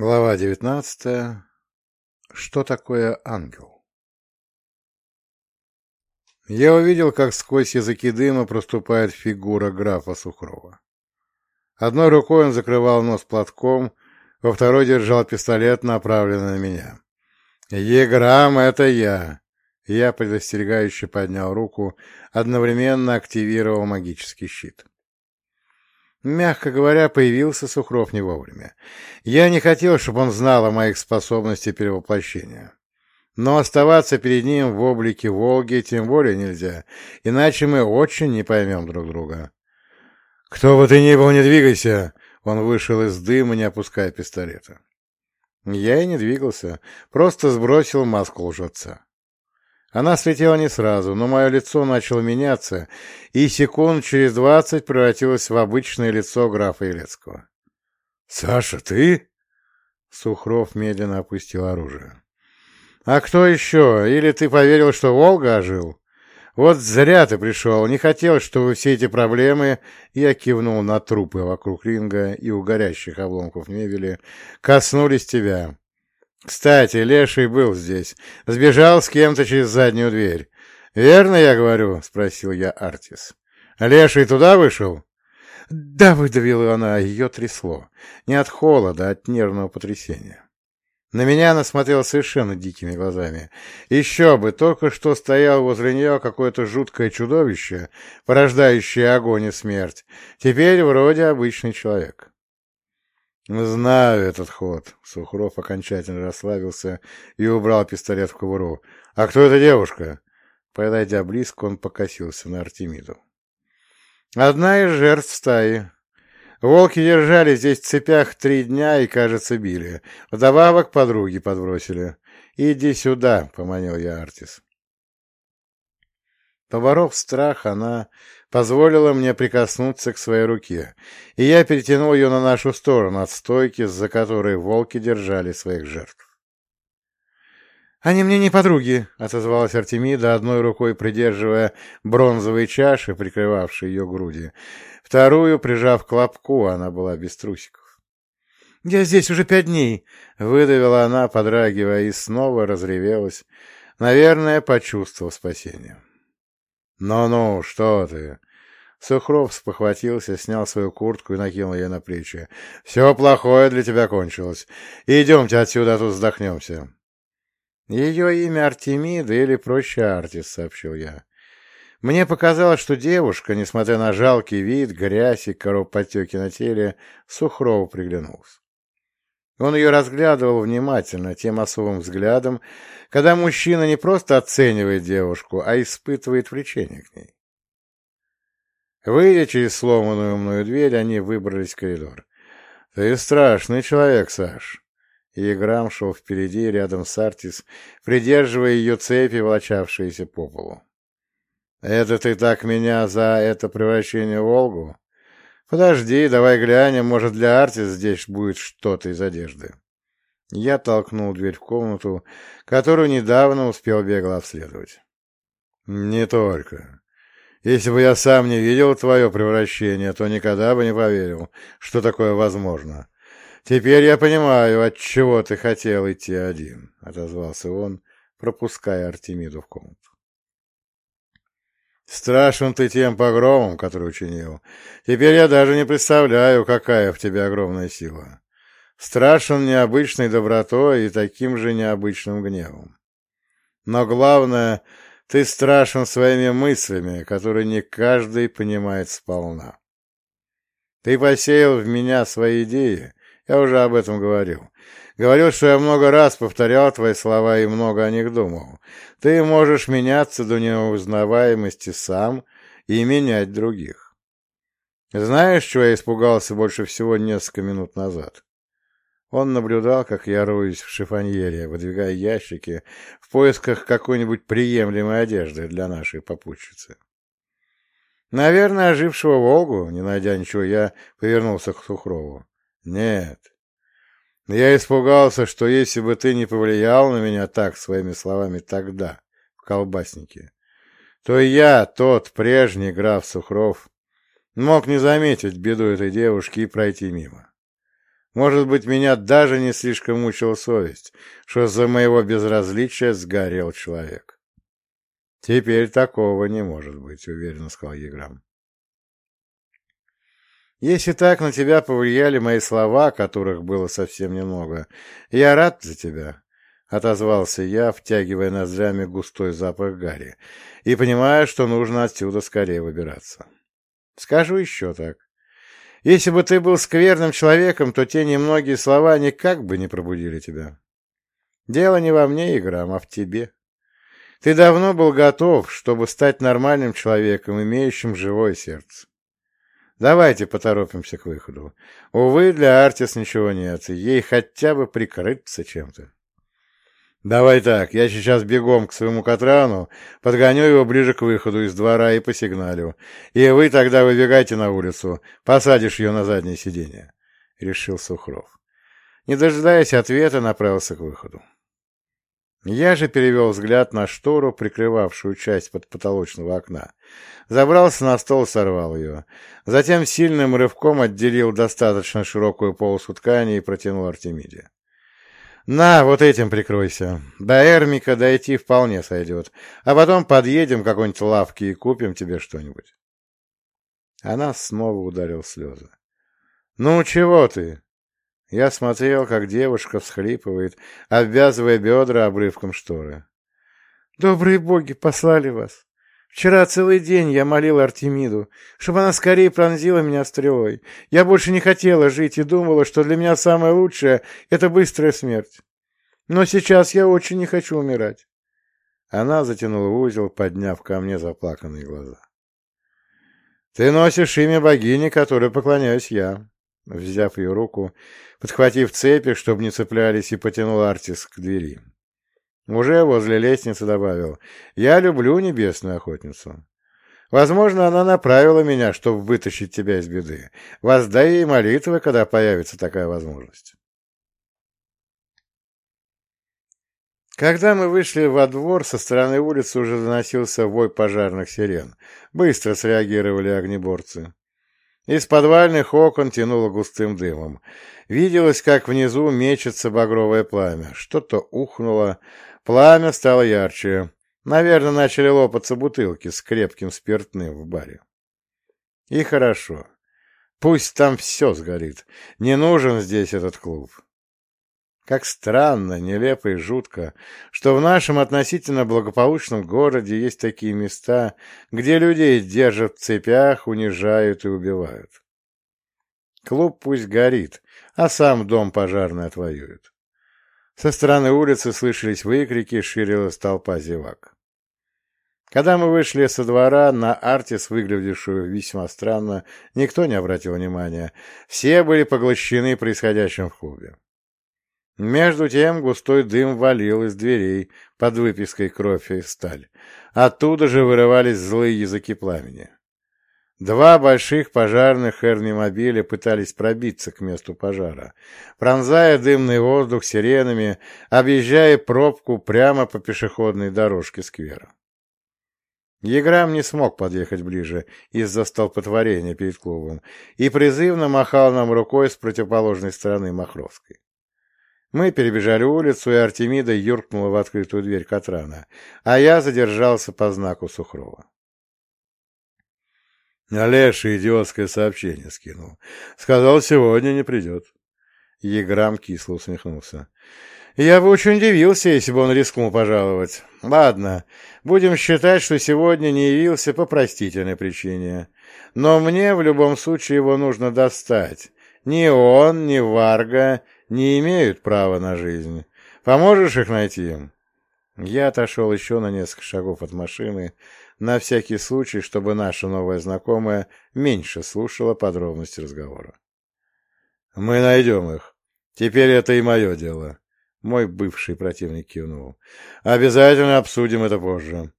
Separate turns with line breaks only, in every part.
Глава девятнадцатая. Что такое ангел? Я увидел, как сквозь языки дыма проступает фигура графа Сухрова. Одной рукой он закрывал нос платком, во второй держал пистолет, направленный на меня. «Еграм, это я!» Я предостерегающе поднял руку, одновременно активировал магический щит. Мягко говоря, появился Сухров не вовремя. Я не хотел, чтобы он знал о моих способностях перевоплощения. Но оставаться перед ним в облике Волги тем более нельзя, иначе мы очень не поймем друг друга. «Кто бы ты ни был, не двигайся!» Он вышел из дыма, не опуская пистолета. Я и не двигался, просто сбросил маску лжеца. Она слетела не сразу, но мое лицо начало меняться, и секунд через двадцать превратилось в обычное лицо графа Елецкого. — Саша, ты? Сухров медленно опустил оружие. — А кто еще? Или ты поверил, что Волга ожил? Вот зря ты пришел. Не хотел, чтобы все эти проблемы, я кивнул на трупы вокруг ринга и у горящих обломков мебели, коснулись тебя. Кстати, Леший был здесь. Сбежал с кем-то через заднюю дверь. «Верно я говорю?» — спросил я Артис. «Леший туда вышел?» «Да», — выдавила она, ее трясло. Не от холода, а от нервного потрясения. На меня она смотрела совершенно дикими глазами. Еще бы, только что стоял возле нее какое-то жуткое чудовище, порождающее огонь и смерть. Теперь вроде обычный человек. «Знаю этот ход». Сухров окончательно расслабился и убрал пистолет в кобуру. «А кто эта девушка?» Подойдя близко, он покосился на Артемиду. «Одна из жертв стаи. Волки держали здесь в цепях три дня и, кажется, били. Вдобавок подруги подбросили. Иди сюда», — поманил я Артис. Поборов страх, она позволила мне прикоснуться к своей руке, и я перетянул ее на нашу сторону от стойки, за которой волки держали своих жертв. «Они мне не подруги», — отозвалась Артемида, одной рукой придерживая бронзовые чаши, прикрывавшие ее груди, вторую, прижав к лобку, она была без трусиков. «Я здесь уже пять дней», — выдавила она, подрагивая, и снова разревелась, наверное, почувствовав спасение. «Ну-ну, что ты?» Сухров спохватился, снял свою куртку и накинул ее на плечи. «Все плохое для тебя кончилось. Идемте отсюда, а тут вздохнемся». «Ее имя Артемида или проще Артис», — сообщил я. Мне показалось, что девушка, несмотря на жалкий вид, грязь и кровоподтеки на теле, Сухрову приглянулся. Он ее разглядывал внимательно, тем особым взглядом, когда мужчина не просто оценивает девушку, а испытывает влечение к ней. Выйдя через сломанную умную дверь, они выбрались в коридор. — Ты страшный человек, Саш. И Грам шел впереди, рядом с Артис, придерживая ее цепи, волочавшиеся по полу. — Это ты так меня за это превращение в Волгу? «Подожди, давай глянем, может, для Артис здесь будет что-то из одежды». Я толкнул дверь в комнату, которую недавно успел бегло обследовать. «Не только. Если бы я сам не видел твое превращение, то никогда бы не поверил, что такое возможно. Теперь я понимаю, от чего ты хотел идти один», — отозвался он, пропуская Артемиду в комнату. Страшен ты тем погромом, который учинил. Теперь я даже не представляю, какая в тебе огромная сила. Страшен необычной добротой и таким же необычным гневом. Но главное, ты страшен своими мыслями, которые не каждый понимает сполна. Ты посеял в меня свои идеи, я уже об этом говорил, Говорил, что я много раз повторял твои слова и много о них думал. Ты можешь меняться до неузнаваемости сам и менять других. Знаешь, чего я испугался больше всего несколько минут назад? Он наблюдал, как я роюсь в шифоньере, выдвигая ящики в поисках какой-нибудь приемлемой одежды для нашей попутчицы. Наверное, ожившего Волгу, не найдя ничего, я повернулся к Сухрову. Нет, я испугался, что если бы ты не повлиял на меня так своими словами тогда, в колбаснике, то я, тот прежний граф Сухров, мог не заметить беду этой девушки и пройти мимо. Может быть, меня даже не слишком мучила совесть, что за моего безразличия сгорел человек. Теперь такого не может быть, уверенно сказал Еграм. Если так на тебя повлияли мои слова, которых было совсем немного, я рад за тебя, — отозвался я, втягивая ноздрями густой запах гари, и понимая, что нужно отсюда скорее выбираться. Скажу еще так. Если бы ты был скверным человеком, то те немногие слова никак бы не пробудили тебя. Дело не во мне, Играм, а в тебе. Ты давно был готов, чтобы стать нормальным человеком, имеющим живое сердце. Давайте поторопимся к выходу. Увы, для Артис ничего нет, ей хотя бы прикрыться чем-то. Давай так, я сейчас бегом к своему Катрану, подгоню его ближе к выходу из двора и посигналю. И вы тогда выбегайте на улицу, посадишь ее на заднее сиденье, — решил Сухров. Не дожидаясь ответа, направился к выходу. Я же перевел взгляд на штору, прикрывавшую часть под потолочного окна. Забрался на стол, сорвал ее. Затем сильным рывком отделил достаточно широкую полосу ткани и протянул Артемиде. «На, вот этим прикройся. До Эрмика дойти вполне сойдет. А потом подъедем к какой-нибудь лавке и купим тебе что-нибудь». Она снова ударила слезы. «Ну, чего ты?» Я смотрел, как девушка всхлипывает, обвязывая бедра обрывком шторы. «Добрые боги послали вас. Вчера целый день я молил Артемиду, чтобы она скорее пронзила меня стрелой. Я больше не хотела жить и думала, что для меня самое лучшее — это быстрая смерть. Но сейчас я очень не хочу умирать». Она затянула узел, подняв ко мне заплаканные глаза. «Ты носишь имя богини, которой поклоняюсь я». Взяв ее руку, подхватив цепи, чтобы не цеплялись, и потянул Артис к двери. Уже возле лестницы добавил, «Я люблю небесную охотницу. Возможно, она направила меня, чтобы вытащить тебя из беды. Воздай ей молитвы, когда появится такая возможность». Когда мы вышли во двор, со стороны улицы уже доносился вой пожарных сирен. Быстро среагировали огнеборцы. Из подвальных окон тянуло густым дымом. Виделось, как внизу мечется багровое пламя. Что-то ухнуло, пламя стало ярче. Наверное, начали лопаться бутылки с крепким спиртным в баре. И хорошо. Пусть там все сгорит. Не нужен здесь этот клуб. Как странно, нелепо и жутко, что в нашем относительно благополучном городе есть такие места, где людей держат в цепях, унижают и убивают. Клуб пусть горит, а сам дом пожарный отвоюет. Со стороны улицы слышались выкрики, ширилась толпа зевак. Когда мы вышли со двора, на Артис, выглядевшую весьма странно, никто не обратил внимания. Все были поглощены происходящим в клубе. Между тем густой дым валил из дверей под выпиской кровь и сталь. Оттуда же вырывались злые языки пламени. Два больших пожарных эрмимобиля пытались пробиться к месту пожара, пронзая дымный воздух сиренами, объезжая пробку прямо по пешеходной дорожке сквера. Еграм не смог подъехать ближе из-за столпотворения перед клубом и призывно махал нам рукой с противоположной стороны Махровской. Мы перебежали улицу, и Артемида юркнула в открытую дверь Катрана, а я задержался по знаку Сухрова. Олеша идиотское сообщение скинул. Сказал, сегодня не придет. Еграм кисло усмехнулся. Я бы очень удивился, если бы он рискнул пожаловать. Ладно, будем считать, что сегодня не явился по простительной причине. Но мне в любом случае его нужно достать. Ни он, ни Варга не имеют права на жизнь. Поможешь их найти?» Я отошел еще на несколько шагов от машины, на всякий случай, чтобы наша новая знакомая меньше слушала подробности разговора. «Мы найдем их. Теперь это и мое дело», — мой бывший противник кивнул. «Обязательно обсудим это позже.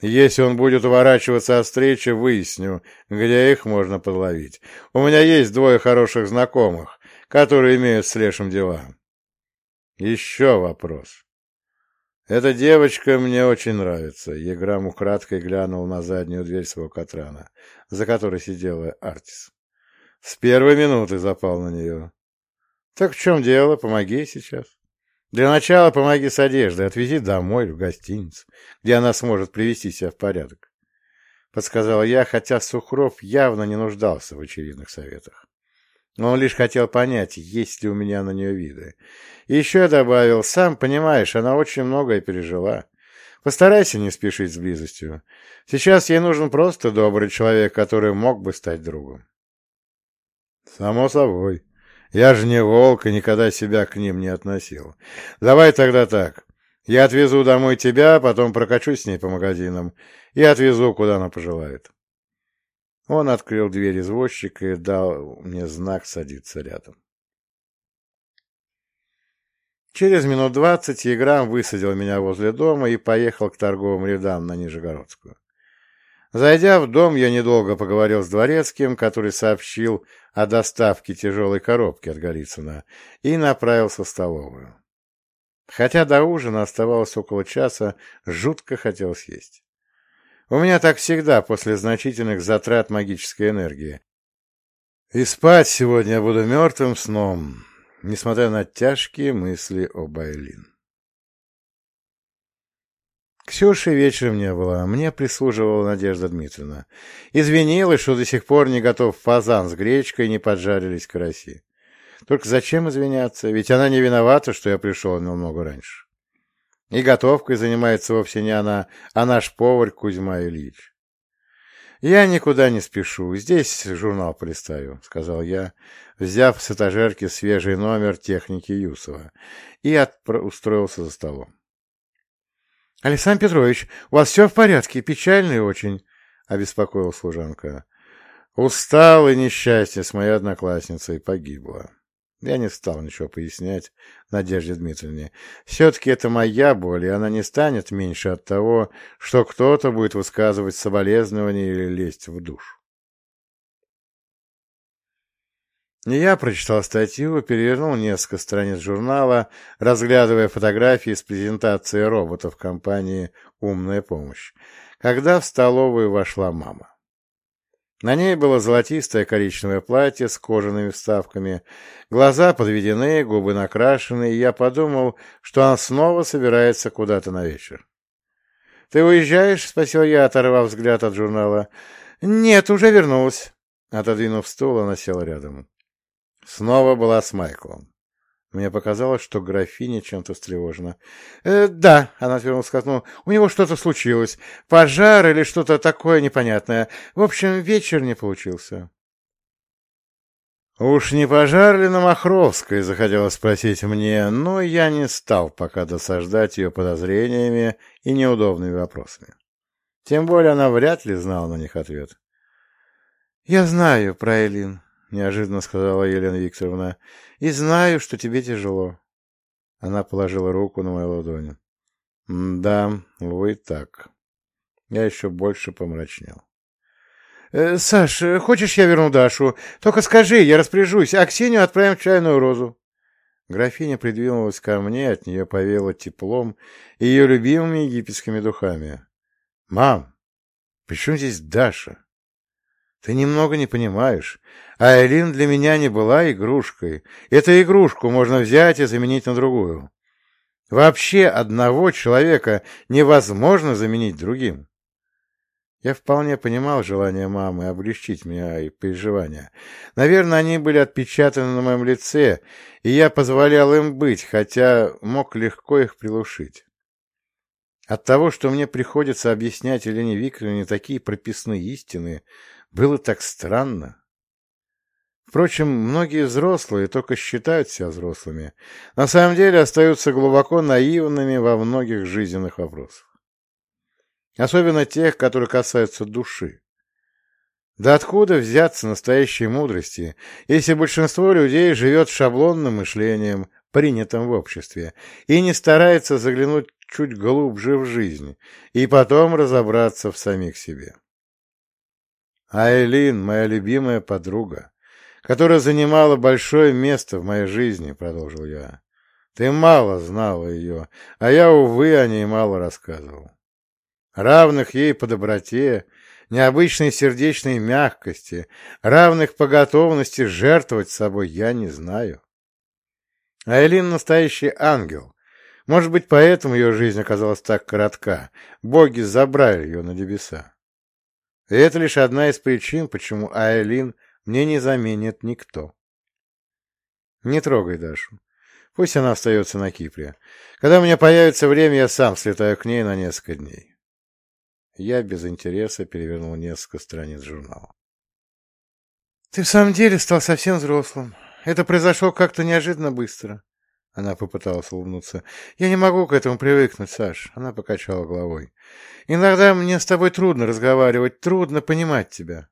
Если он будет уворачиваться от встречи, выясню, где их можно подловить. У меня есть двое хороших знакомых, которые имеют с Лешем дела. Еще вопрос. Эта девочка мне очень нравится. Еграм украдкой глянул на заднюю дверь своего Катрана, за которой сидела Артис. С первой минуты запал на нее. Так в чем дело? Помоги сейчас. Для начала помоги с одеждой, отвези домой, в гостиницу, где она сможет привести себя в порядок. Подсказал я, хотя Сухров явно не нуждался в очевидных советах. Но он лишь хотел понять, есть ли у меня на нее виды. И еще я добавил, сам понимаешь, она очень многое пережила. Постарайся не спешить с близостью. Сейчас ей нужен просто добрый человек, который мог бы стать другом. Само собой. Я же не волк и никогда себя к ним не относил. Давай тогда так. Я отвезу домой тебя, потом прокачусь с ней по магазинам и отвезу, куда она пожелает. Он открыл дверь извозчика и дал мне знак садиться рядом. Через минут двадцать Еграм высадил меня возле дома и поехал к торговым рядам на Нижегородскую. Зайдя в дом, я недолго поговорил с дворецким, который сообщил о доставке тяжелой коробки от Голицына, и направился в столовую. Хотя до ужина оставалось около часа, жутко хотелось есть. У меня так всегда после значительных затрат магической энергии. И спать сегодня я буду мертвым сном, несмотря на тяжкие мысли о Байлин. Ксюши вечером не было, мне прислуживала Надежда Дмитриевна. Извинилась, что до сих пор не готов фазан с гречкой не поджарились караси. Только зачем извиняться, ведь она не виновата, что я пришел намного раньше. И готовкой занимается вовсе не она, а наш повар Кузьма Ильич. «Я никуда не спешу, здесь журнал полистаю», — сказал я, взяв с этажерки свежий номер техники Юсова, и отпро- устроился за столом. — Александр Петрович, у вас все в порядке, печальный очень, — обеспокоила служанка. Устал и несчастье с моей одноклассницей погибла. Я не стал ничего пояснять Надежде Дмитриевне. Все-таки это моя боль, и она не станет меньше от того, что кто-то будет высказывать соболезнования или лезть в душу. Я прочитал статью, перевернул несколько страниц журнала, разглядывая фотографии с презентацией роботов компании «Умная помощь», когда в столовую вошла мама. На ней было золотистое коричневое платье с кожаными вставками, глаза подведены, губы накрашены, и я подумал, что она снова собирается куда-то на вечер. — Ты уезжаешь? — спросил я, оторвав взгляд от журнала. — Нет, уже вернулась. Отодвинув стул, она села рядом. Снова была с Майклом. Мне показалось, что графиня чем-то встревожена. «Э, «Да», — она отвернулась к окну, — «у него что-то случилось. Пожар или что-то такое непонятное. В общем, вечер не получился». Уж не пожар ли на Махровской, захотела спросить мне, но я не стал пока досаждать ее подозрениями и неудобными вопросами. Тем более она вряд ли знала на них ответ. «Я знаю про Элин», — неожиданно сказала Елена Викторовна, — и знаю, что тебе тяжело. Она положила руку на мою ладонь. — Да, вы так. Я еще больше помрачнел. «Э, — Саш, хочешь, я верну Дашу? Только скажи, я распоряжусь, а Ксению отправим чайную розу. Графиня придвинулась ко мне, от нее повеяло теплом и ее любимыми египетскими духами. — Мам, при чем здесь Даша? Ты немного не понимаешь. А Элин для меня не была игрушкой. Эту игрушку можно взять и заменить на другую. Вообще одного человека невозможно заменить другим. Я вполне понимал желание мамы облегчить меня и переживания. Наверное, они были отпечатаны на моем лице, и я позволял им быть, хотя мог легко их прилушить. От того, что мне приходится объяснять Елене Викторовне такие прописные истины, было так странно. Впрочем, многие взрослые только считают себя взрослыми. На самом деле остаются глубоко наивными во многих жизненных вопросах. Особенно тех, которые касаются души. Да откуда взяться настоящей мудрости, если большинство людей живет шаблонным мышлением, принятым в обществе, и не старается заглянуть чуть глубже в жизнь и потом разобраться в самих себе? Айлин, моя любимая подруга, которая занимала большое место в моей жизни, — продолжил я. Ты мало знала ее, а я, увы, о ней мало рассказывал. Равных ей по доброте, необычной сердечной мягкости, равных по готовности жертвовать собой я не знаю. Айлин настоящий ангел. Может быть, поэтому ее жизнь оказалась так коротка. Боги забрали ее на небеса. И это лишь одна из причин, почему Айлин мне не заменит никто. Не трогай Дашу. Пусть она остается на Кипре. Когда у меня появится время, я сам слетаю к ней на несколько дней. Я без интереса перевернул несколько страниц журнала. «Ты в самом деле стал совсем взрослым. Это произошло как-то неожиданно быстро». Она попыталась улыбнуться. «Я не могу к этому привыкнуть, Саш». Она покачала головой. «Иногда мне с тобой трудно разговаривать, трудно понимать тебя».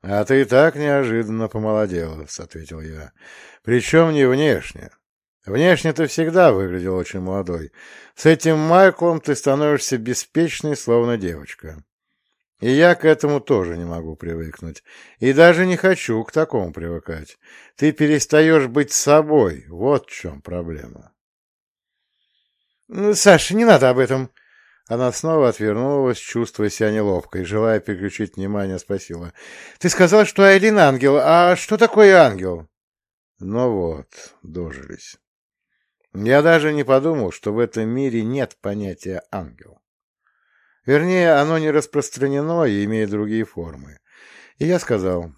«А ты и так неожиданно помолодела», — ответил я. «Причем не внешне. Внешне ты всегда выглядел очень молодой. С этим Майклом ты становишься беспечной, словно девочка. И я к этому тоже не могу привыкнуть. И даже не хочу к такому привыкать. Ты перестаешь быть собой. Вот в чем проблема. Ну, Саша, не надо об этом. Она снова отвернулась, чувствуя себя неловко, и, желая переключить внимание, спросила. Ты сказал, что Айлин ангел. А что такое ангел? Ну вот, дожились. Я даже не подумал, что в этом мире нет понятия ангел. Вернее, оно не распространено и имеет другие формы. И я сказал,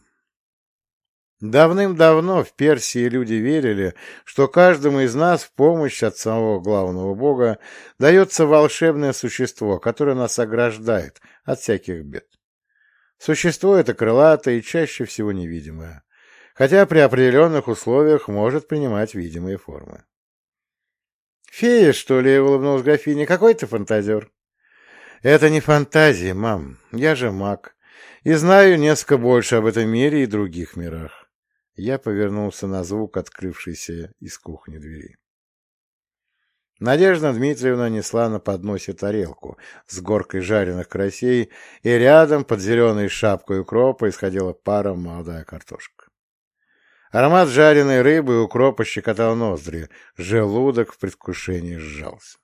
давным-давно в Персии люди верили, что каждому из нас в помощь от самого главного бога дается волшебное существо, которое нас ограждает от всяких бед. Существо это крылатое и чаще всего невидимое, хотя при определенных условиях может принимать видимые формы. «Фея, что ли?» — улыбнулась графиня. «Какой ты фантазер?» «Это не фантазия, мам. Я же маг. И знаю несколько больше об этом мире и других мирах». Я повернулся на звук, открывшийся из кухни двери. Надежда Дмитриевна несла на подносе тарелку с горкой жареных карасей, и рядом, под зеленой шапкой укропа, исходила пара молодая картошка. Аромат жареной рыбы и укропа щекотал ноздри, желудок в предвкушении сжался.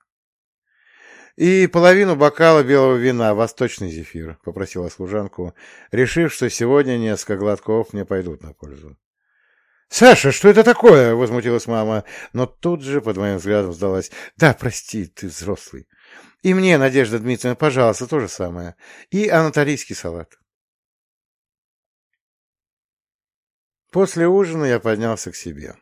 «И половину бокала белого вина, восточный зефир», — попросила служанку, решив, что сегодня несколько глотков мне пойдут на пользу. «Саша, что это такое?» — возмутилась мама, но тут же, под моим взглядом, сдалась. «Да, прости, ты взрослый. И мне, Надежда Дмитриевна, пожалуйста, то же самое. И анатолийский салат». После ужина я поднялся к себе.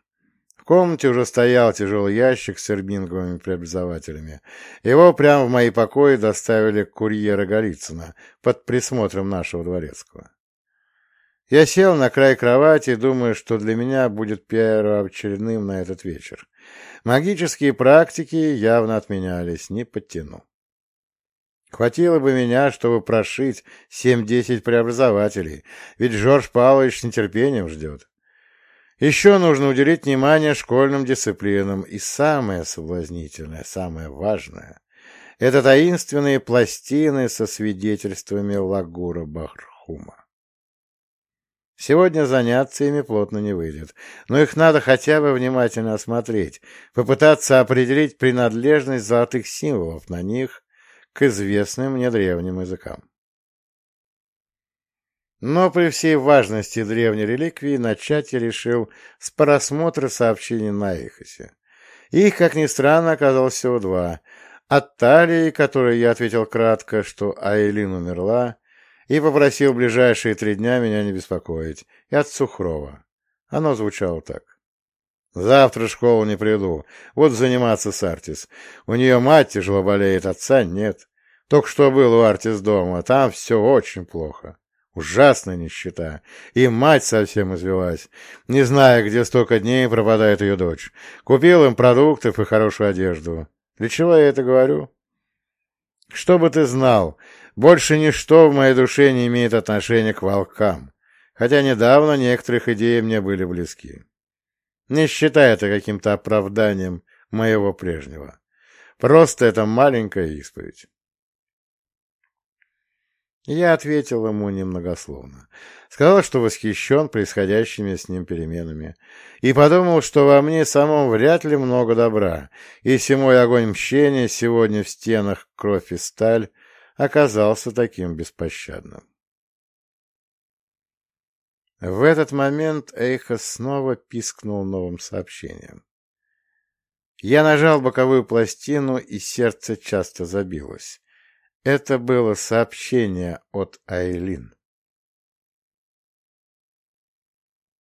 В комнате уже стоял тяжелый ящик с сербинговыми преобразователями. Его прямо в мои покои доставили курьера Голицына под присмотром нашего дворецкого. Я сел на край кровати, думая, что для меня будет первоочередным на этот вечер. Магические практики явно отменялись, не подтяну. Хватило бы меня, чтобы прошить семь-десять преобразователей, ведь Жорж Павлович с нетерпением ждет. Еще нужно уделить внимание школьным дисциплинам, и самое соблазнительное, самое важное — это таинственные пластины со свидетельствами Лагура Бахрхума. Сегодня заняться ими плотно не выйдет, но их надо хотя бы внимательно осмотреть, попытаться определить принадлежность золотых символов на них к известным мне древним языкам. Но при всей важности древней реликвии начать я решил с просмотра сообщений на Эхосе. Их, как ни странно, оказалось всего два. От Талии, которой я ответил кратко, что Айлин умерла, и попросил ближайшие три дня меня не беспокоить, и от Сухрова. Оно звучало так. Завтра в школу не приду. Вот заниматься с Артис. У нее мать тяжело болеет, отца нет. Только что был у Артис дома. Там все очень плохо. Ужасная нищета. И мать совсем извелась. Не зная, где столько дней пропадает ее дочь. Купил им продуктов и хорошую одежду. Для чего я это говорю? Чтобы ты знал, больше ничто в моей душе не имеет отношения к волкам, хотя недавно некоторых идеи мне были близки. Не считай это каким-то оправданием моего прежнего. Просто это маленькая исповедь. Я ответил ему немногословно. Сказал, что восхищен происходящими с ним переменами, и подумал, что во мне самом вряд ли много добра, если мой огонь мщения сегодня в стенах кровь и сталь оказался таким беспощадным. В этот момент Эйха снова пискнул новым сообщением. Я нажал боковую пластину, и сердце часто забилось. Это было сообщение от Айлин.